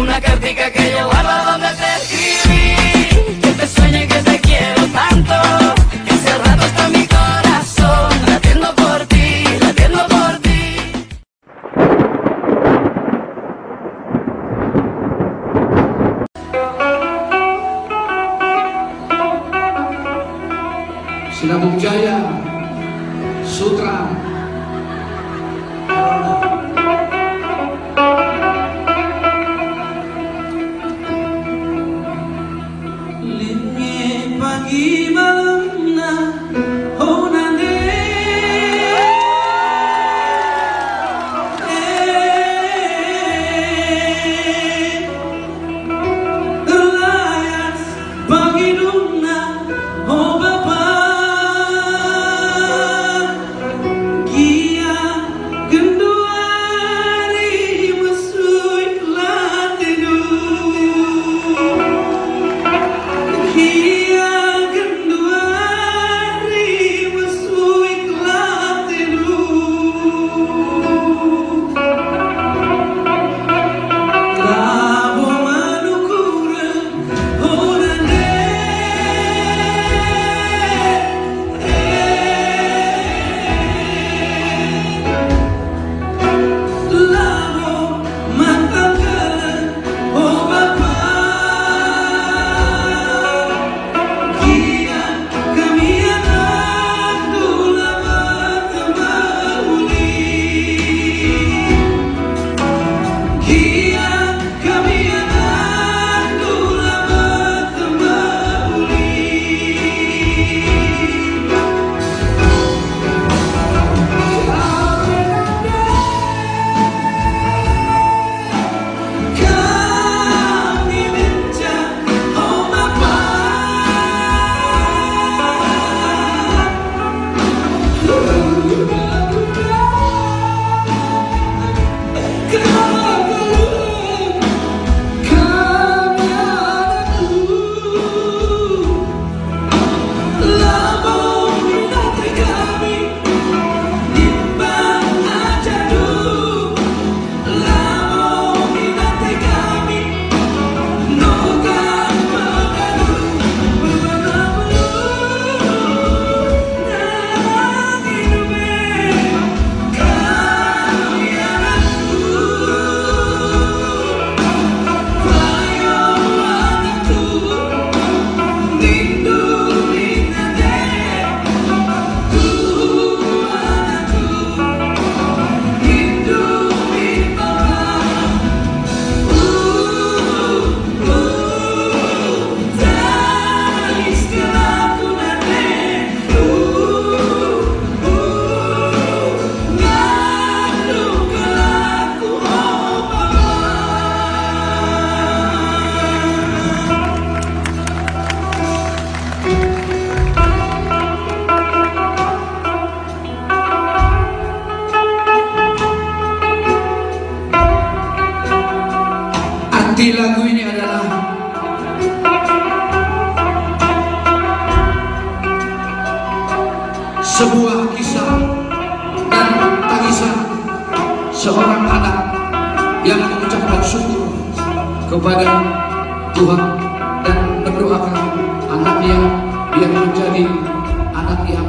Una cartica que yo guardo donde te escribí. Que te sueño y que te quiero tanto. إبراهيم Arti lagu ini adalah sebuah kisah dan tangisan seorang anak yang mengucapkan syukur kepada Tuhan dan mendoakan anaknya yang menjadi anak yang